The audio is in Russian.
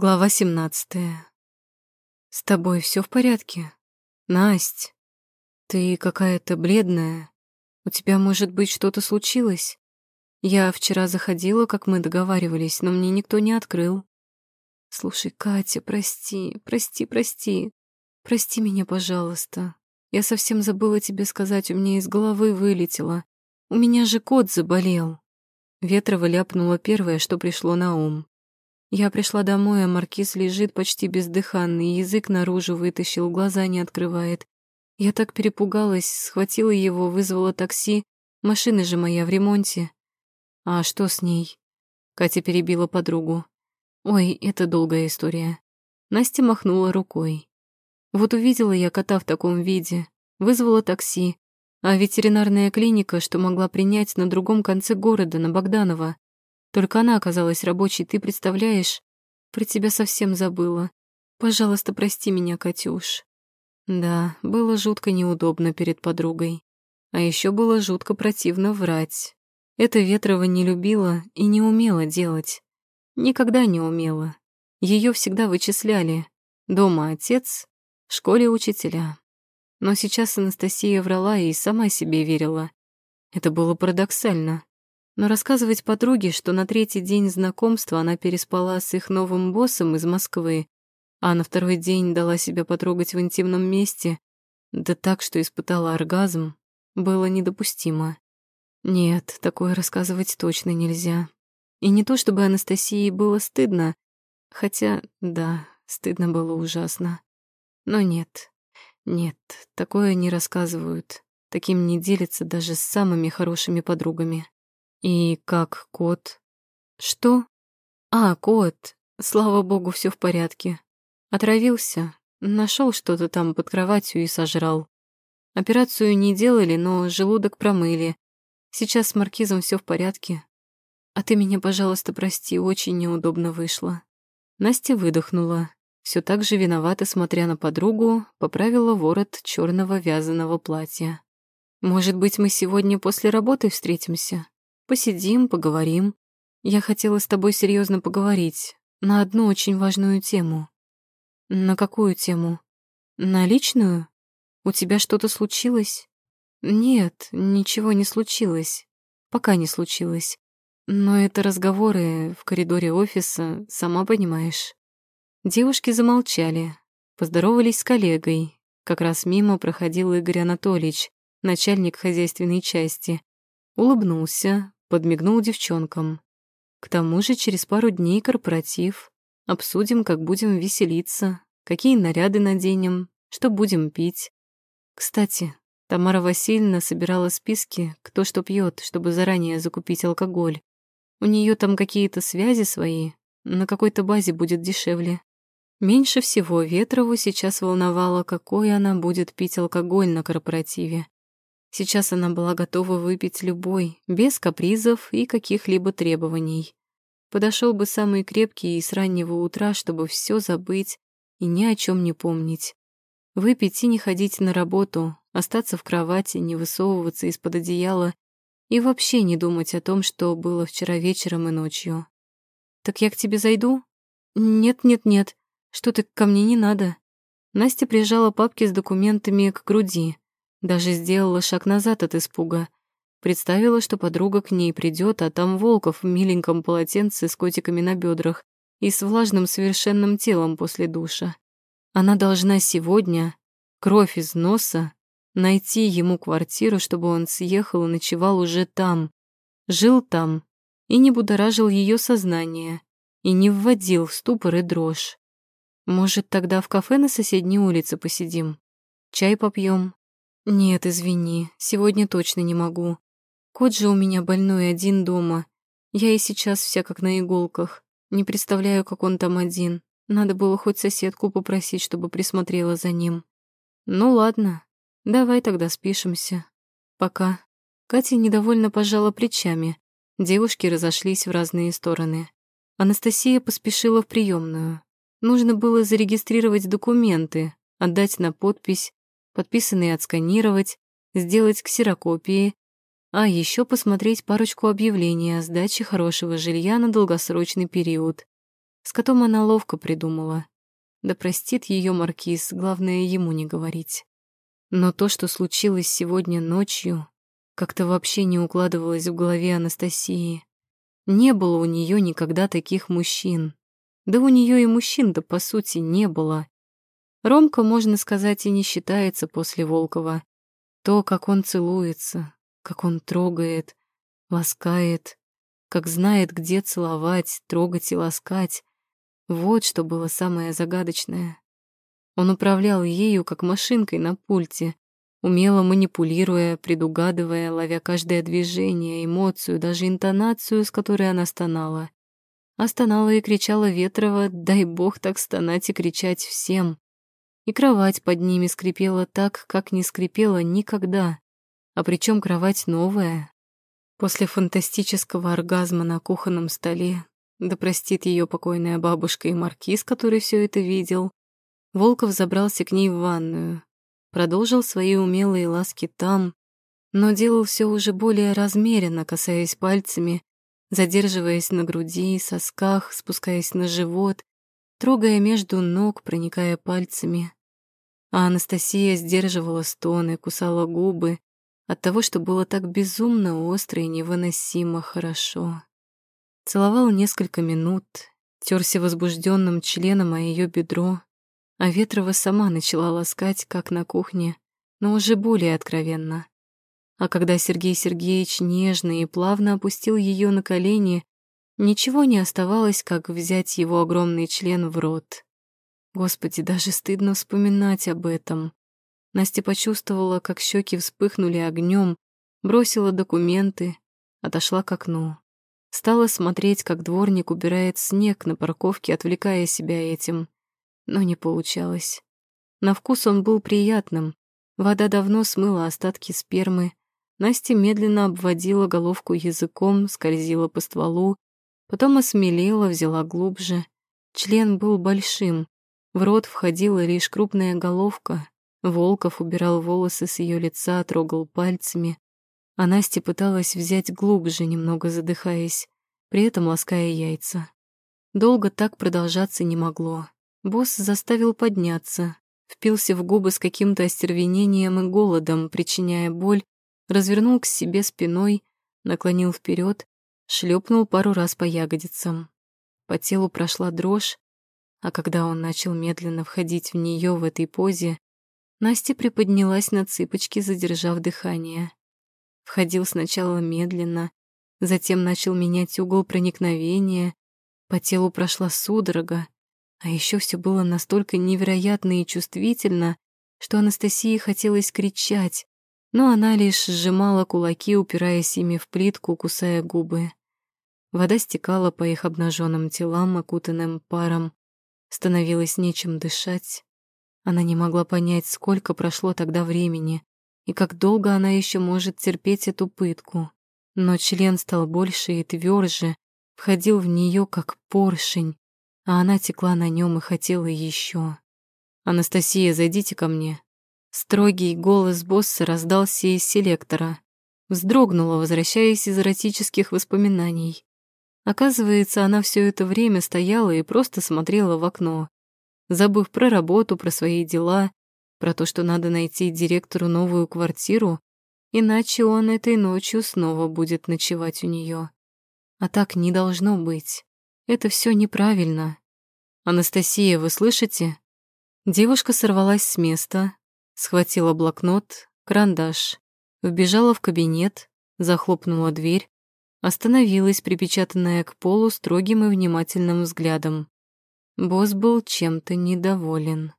Глава 17. С тобой все в порядке? Насть, ты какая-то бледная. У тебя, может быть, что-то случилось? Я вчера заходила, как мы договаривались, но мне никто не открыл. Слушай, Катя, прости, прости, прости. Прости меня, пожалуйста. Я совсем забыла тебе сказать, у меня из головы вылетело. У меня же кот заболел. Ветрова ляпнула первое, что пришло на ум. Я пришла домой, а маркиз лежит почти бездыханный, язык наружу вытащил, глаза не открывает. Я так перепугалась, схватила его, вызвала такси. Машина же моя в ремонте. А что с ней? Катя перебила подругу. Ой, это долгая история. Настя махнула рукой. Вот увидела я кота в таком виде, вызвала такси, а ветеринарная клиника, что могла принять на другом конце города, на Богданова, только она оказалась рабочей, ты представляешь? Про тебя совсем забыла. Пожалуйста, прости меня, Катюш. Да, было жутко неудобно перед подругой. А еще было жутко противно врать. Это Ветрова не любила и не умела делать. Никогда не умела. Ее всегда вычисляли. Дома отец, в школе учителя. Но сейчас Анастасия врала и сама себе верила. Это было парадоксально. Но рассказывать подруге, что на третий день знакомства она переспала с их новым боссом из Москвы, а на второй день дала себя потрогать в интимном месте, да так, что испытала оргазм, было недопустимо. Нет, такое рассказывать точно нельзя. И не то, чтобы Анастасии было стыдно, хотя, да, стыдно было ужасно. Но нет, нет, такое не рассказывают, таким не делятся даже с самыми хорошими подругами. И как кот? Что? А, кот. Слава богу, все в порядке. Отравился, нашел что-то там под кроватью и сожрал. Операцию не делали, но желудок промыли. Сейчас с маркизом все в порядке. А ты меня, пожалуйста, прости, очень неудобно вышло. Настя выдохнула. Все так же виновато, смотря на подругу, поправила ворот черного вязаного платья. Может быть, мы сегодня после работы встретимся? Посидим, поговорим. Я хотела с тобой серьезно поговорить на одну очень важную тему. На какую тему? На личную? У тебя что-то случилось? Нет, ничего не случилось. Пока не случилось. Но это разговоры в коридоре офиса, сама понимаешь. Девушки замолчали, поздоровались с коллегой. Как раз мимо проходил Игорь Анатольевич, начальник хозяйственной части. Улыбнулся, подмигнул девчонкам. К тому же через пару дней корпоратив. Обсудим, как будем веселиться, какие наряды наденем, что будем пить. Кстати, Тамара Васильевна собирала списки, кто что пьет, чтобы заранее закупить алкоголь. У нее там какие-то связи свои, на какой-то базе будет дешевле. Меньше всего Ветрову сейчас волновало, какой она будет пить алкоголь на корпоративе. Сейчас она была готова выпить любой, без капризов и каких-либо требований. Подошел бы самый крепкий и с раннего утра, чтобы все забыть и ни о чем не помнить. Выпить и не ходить на работу, остаться в кровати, не высовываться из-под одеяла и вообще не думать о том, что было вчера вечером и ночью. «Так я к тебе зайду?» «Нет-нет-нет, что ты ко мне не надо». Настя прижала папки с документами к груди. Даже сделала шаг назад от испуга. Представила, что подруга к ней придет, а там Волков в миленьком полотенце с котиками на бедрах и с влажным совершенным телом после душа. Она должна сегодня, кровь из носа, найти ему квартиру, чтобы он съехал и ночевал уже там, жил там и не будоражил ее сознание, и не вводил в ступор и дрожь. Может, тогда в кафе на соседней улице посидим? Чай попьем, «Нет, извини, сегодня точно не могу. Кот же у меня больной один дома. Я и сейчас вся как на иголках. Не представляю, как он там один. Надо было хоть соседку попросить, чтобы присмотрела за ним. Ну ладно, давай тогда спишемся. Пока». Катя недовольно пожала плечами. Девушки разошлись в разные стороны. Анастасия поспешила в приемную. Нужно было зарегистрировать документы, отдать на подпись, подписанные отсканировать, сделать ксерокопии, а еще посмотреть парочку объявлений о сдаче хорошего жилья на долгосрочный период. С котом она ловко придумала. Да простит ее маркиз, главное ему не говорить. Но то, что случилось сегодня ночью, как-то вообще не укладывалось в голове Анастасии. Не было у нее никогда таких мужчин. Да у нее и мужчин-то, по сути, не было. Ромка, можно сказать, и не считается после Волкова. То, как он целуется, как он трогает, ласкает, как знает, где целовать, трогать и ласкать. Вот что было самое загадочное. Он управлял ею, как машинкой на пульте, умело манипулируя, предугадывая, ловя каждое движение, эмоцию, даже интонацию, с которой она стонала. А стонала и кричала Ветрова, дай бог так стонать и кричать всем. И кровать под ними скрипела так, как не скрипела никогда. А причем кровать новая. После фантастического оргазма на кухонном столе, да простит ее покойная бабушка и маркиз, который все это видел, Волков забрался к ней в ванную, продолжил свои умелые ласки там, но делал все уже более размеренно, касаясь пальцами, задерживаясь на груди, сосках, спускаясь на живот, трогая между ног, проникая пальцами. А Анастасия сдерживала стоны, кусала губы от того, что было так безумно остро и невыносимо хорошо. Целовал несколько минут, терся возбужденным членом о ее бедро, а Ветрова сама начала ласкать, как на кухне, но уже более откровенно. А когда Сергей Сергеевич нежно и плавно опустил ее на колени, ничего не оставалось, как взять его огромный член в рот. Господи, даже стыдно вспоминать об этом. Настя почувствовала, как щеки вспыхнули огнем, бросила документы, отошла к окну. Стала смотреть, как дворник убирает снег на парковке, отвлекая себя этим но не получалось. На вкус он был приятным. Вода давно смыла остатки спермы. Настя медленно обводила головку языком, скользила по стволу, потом осмелела, взяла глубже. Член был большим. В рот входила лишь крупная головка. Волков убирал волосы с ее лица, трогал пальцами. А Настя пыталась взять глубже, немного задыхаясь, при этом лаская яйца. Долго так продолжаться не могло. Босс заставил подняться, впился в губы с каким-то остервенением и голодом, причиняя боль, развернул к себе спиной, наклонил вперед, шлепнул пару раз по ягодицам. По телу прошла дрожь, а когда он начал медленно входить в нее в этой позе, Настя приподнялась на цыпочки, задержав дыхание. Входил сначала медленно, затем начал менять угол проникновения, по телу прошла судорога, а еще все было настолько невероятно и чувствительно, что Анастасии хотелось кричать, но она лишь сжимала кулаки, упираясь ими в плитку, кусая губы. Вода стекала по их обнаженным телам, окутанным паром. Становилось нечем дышать. Она не могла понять, сколько прошло тогда времени и как долго она еще может терпеть эту пытку. Но член стал больше и тверже, входил в нее как поршень, а она текла на нем и хотела еще. «Анастасия, зайдите ко мне». Строгий голос босса раздался из селектора. Вздрогнула, возвращаясь из эротических воспоминаний. Оказывается, она все это время стояла и просто смотрела в окно, забыв про работу, про свои дела, про то, что надо найти директору новую квартиру, иначе он этой ночью снова будет ночевать у нее. А так не должно быть. Это все неправильно. Анастасия, вы слышите? Девушка сорвалась с места, схватила блокнот, карандаш, вбежала в кабинет, захлопнула дверь, остановилась, припечатанная к полу строгим и внимательным взглядом. Босс был чем-то недоволен.